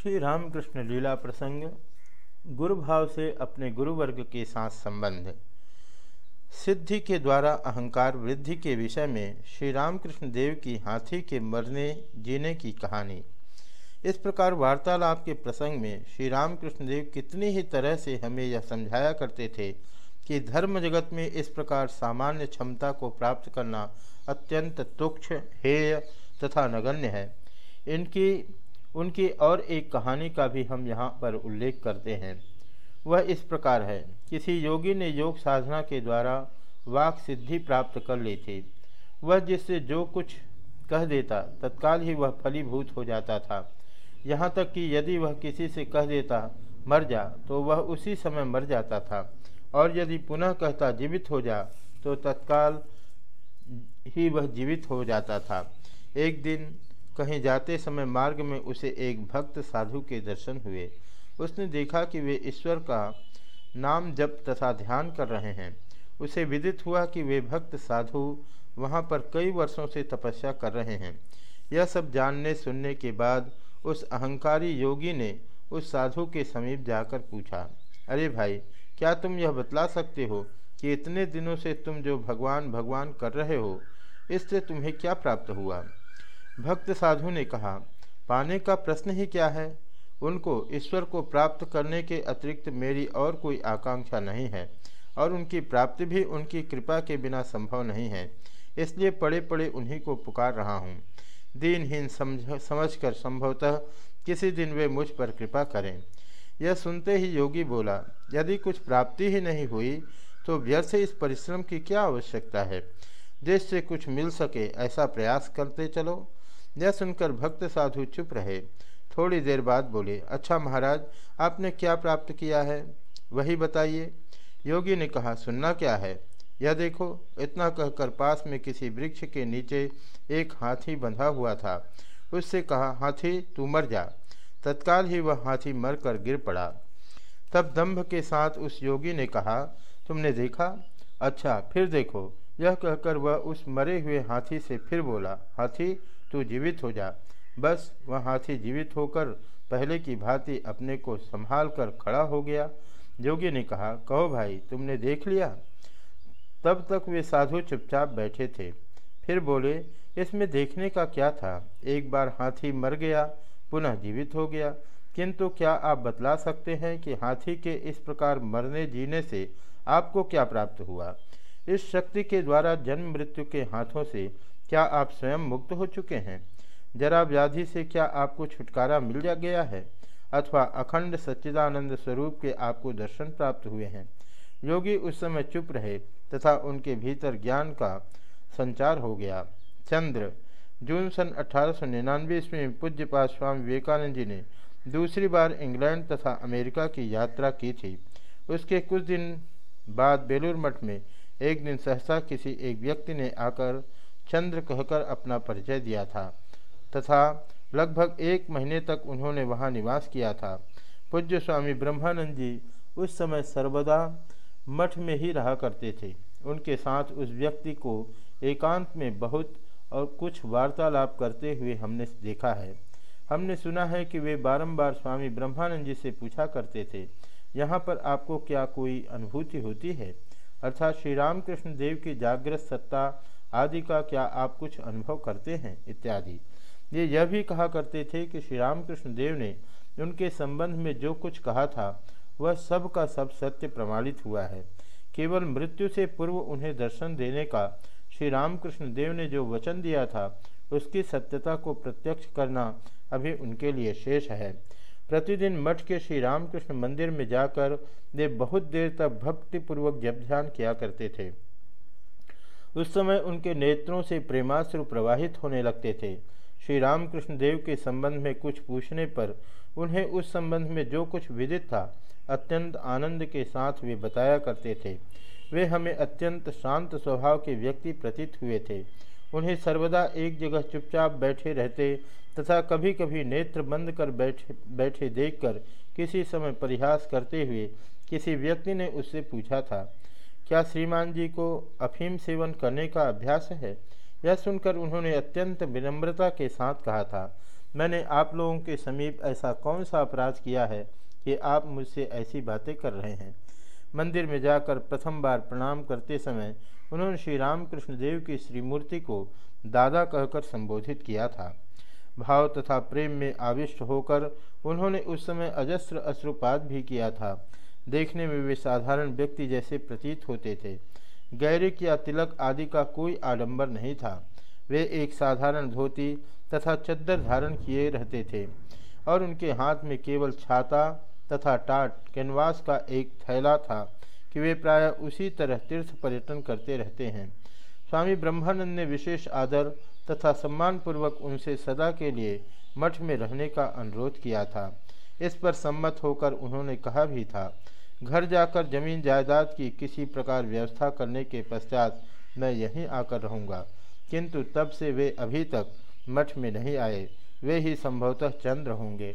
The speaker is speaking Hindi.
श्री रामकृष्ण लीला प्रसंग गुरु भाव से अपने गुरु वर्ग के साथ संबंध। सिद्धि के द्वारा अहंकार वृद्धि के विषय में श्री रामकृष्ण देव की हाथी के मरने जीने की कहानी। इस प्रकार वार्तालाप के प्रसंग में श्री रामकृष्ण देव कितनी ही तरह से हमें यह समझाया करते थे कि धर्म जगत में इस प्रकार सामान्य क्षमता को प्राप्त करना अत्यंत तुक्ष हेय तथा नगण्य है। इनकी उनकी और एक कहानी का भी हम यहाँ पर उल्लेख करते हैं। वह इस प्रकार है। किसी योगी ने योग साधना के द्वारा वाक सिद्धि प्राप्त कर ली थी। वह जिससे जो कुछ कह देता, तत्काल ही वह फलीभूत हो जाता था। यहाँ तक कि यदि वह किसी से कह देता, मर जा तो वह उसी समय मर जाता था। और यदि पुनः कहता, जीवित हो जा तो तत्काल ही वह जीवित हो जाता था। एक दिन कहीं जाते समय मार्ग में उसे एक भक्त साधु के दर्शन हुए। उसने देखा कि वे ईश्वर का नाम जप तथा ध्यान कर रहे हैं। उसे विदित हुआ कि वे भक्त साधु वहाँ पर कई वर्षों से तपस्या कर रहे हैं। यह सब जानने सुनने के बाद उस अहंकारी योगी ने उस साधु के समीप जाकर पूछा, अरे भाई, क्या तुम यह बतला सकते हो कि इतने दिनों से तुम जो भगवान भगवान कर रहे हो, इससे तुम्हें क्या प्राप्त हुआ? भक्त साधु ने कहा, पाने का प्रश्न ही क्या है? उनको ईश्वर को प्राप्त करने के अतिरिक्त मेरी और कोई आकांक्षा नहीं है, और उनकी प्राप्ति भी उनकी कृपा के बिना संभव नहीं है, इसलिए पड़े पड़े उन्हीं को पुकार रहा हूँ। दीनहीन समझ, समझकर संभवतः किसी दिन वे मुझ पर कृपा करें। यह सुनते ही योगी बोला, यदि कुछ प्राप्ति ही नहीं हुई तो व्यर्थ इस परिश्रम की क्या आवश्यकता है? जिससे कुछ मिल सके, ऐसा प्रयास करते चलो। यह सुनकर भक्त साधु चुप रहे। थोड़ी देर बाद बोले अच्छा महाराज, आपने क्या प्राप्त किया है? वही बताइए। योगी ने कहा, सुनना क्या है? यह देखो, इतना कहकर पास में किसी वृक्ष के नीचे एक हाथी बंधा हुआ था। उससे कहा, हाथी, तू मर जा। तत्काल ही वह हाथी मर कर गिर पड़ा। तब दम्भ के साथ उस योगी ने कहा, तुमने देखा? अच्छा फिर देखो। यह कहकर वह उस मरे हुए हाथी से फिर बोला, हाथी तू जीवित हो जा। बस वह हाथी जीवित होकर पहले की भांति अपने को संभाल कर खड़ा हो गया। योगी ने कहा, कहो भाई, तुमने देख लिया? तब तक वे साधु चुपचाप बैठे थे। फिर बोले, इसमें देखने का क्या था? एक बार हाथी मर गया, पुनः जीवित हो गया। किंतु क्या आप बतला सकते हैं कि हाथी के इस प्रकार मरने जीने से आपको क्या प्राप्त हुआ? इस शक्ति के द्वारा जन्म मृत्यु के हाथों से क्या आप स्वयं मुक्त हो चुके हैं? जरा व्याधि से क्या आपको छुटकारा मिल जा गया है? अथवा अखंड सच्चिदानंद स्वरूप के आपको दर्शन प्राप्त हुए हैं? योगी उस समय चुप रहे तथा उनके भीतर ज्ञान का संचार हो गया। चंद्र, जून सन अठारह सौ निन्यानवे ईस्वी में पूज्यपात स्वामी विवेकानंद जी ने दूसरी बार इंग्लैंड तथा अमेरिका की यात्रा की थी। उसके कुछ दिन बाद बेलूर मठ में एक दिन सहसा किसी एक व्यक्ति ने आकर चंद्र कहकर अपना परिचय दिया था तथा लगभग एक महीने तक उन्होंने वहाँ निवास किया था। पूज्य स्वामी ब्रह्मानंद जी उस समय सर्वदा मठ में ही रहा करते थे। उनके साथ उस व्यक्ति को एकांत में बहुत और कुछ वार्तालाप करते हुए हमने देखा है। हमने सुना है कि वे बारंबार स्वामी ब्रह्मानंद जी से पूछा करते थे, यहाँ पर आपको क्या कोई अनुभूति होती है? अर्थात श्री रामकृष्ण देव की जागृत सत्ता आदि का क्या आप कुछ अनुभव करते हैं? इत्यादि। ये यह भी कहा करते थे कि श्री रामकृष्ण देव ने उनके संबंध में जो कुछ कहा था, वह सब का सब सत्य प्रमाणित हुआ है। केवल मृत्यु से पूर्व उन्हें दर्शन देने का श्री रामकृष्ण देव ने जो वचन दिया था, उसकी सत्यता को प्रत्यक्ष करना अभी उनके लिए शेष है। प्रतिदिन मठ के श्री रामकृष्ण मंदिर में जाकर वे बहुत देर तक भक्तिपूर्वक जप ध्यान किया करते थे। उस समय उनके नेत्रों से प्रेमाश्रु प्रवाहित होने लगते थे। श्री रामकृष्ण देव के संबंध में कुछ पूछने पर उन्हें उस संबंध में जो कुछ विदित था, अत्यंत आनंद के साथ वे बताया करते थे। वे हमें अत्यंत शांत स्वभाव के व्यक्ति प्रतीत हुए थे। उन्हें सर्वदा एक जगह चुपचाप बैठे रहते तथा कभी कभी नेत्र बंद कर बैठे बैठे देखकर किसी समय परिहास करते हुए किसी व्यक्ति ने उससे पूछा था क्या श्रीमान जी को अफीम सेवन करने का अभ्यास है? यह सुनकर उन्होंने अत्यंत विनम्रता के साथ कहा था, मैंने आप लोगों के समीप ऐसा कौन सा अपराध किया है कि आप मुझसे ऐसी बातें कर रहे हैं? मंदिर में जाकर प्रथम बार प्रणाम करते समय उन्होंने श्री रामकृष्ण देव की श्रीमूर्ति को दादा कहकर संबोधित किया था। भाव तथा प्रेम में आविष्ट होकर उन्होंने उस समय अजस्त्र अश्रुपात भी किया था। देखने में वे साधारण व्यक्ति जैसे प्रतीत होते थे। गैरिक या तिलक आदि का कोई आडंबर नहीं था। वे एक साधारण धोती तथा चद्दर धारण किए रहते थे और उनके हाथ में केवल छाता तथा टाट कैनवास का एक थैला था कि वे प्राय उसी तरह तीर्थ पर्यटन करते रहते हैं। स्वामी ब्रह्मानंद ने विशेष आदर तथा सम्मानपूर्वक उनसे सदा के लिए मठ में रहने का अनुरोध किया था। इस पर सम्मत होकर उन्होंने कहा भी था घर जाकर ज़मीन जायदाद की किसी प्रकार व्यवस्था करने के पश्चात मैं यहीं आकर रहूँगा। किंतु तब से वे अभी तक मठ में नहीं आए। वे ही संभवतः चंद्र होंगे।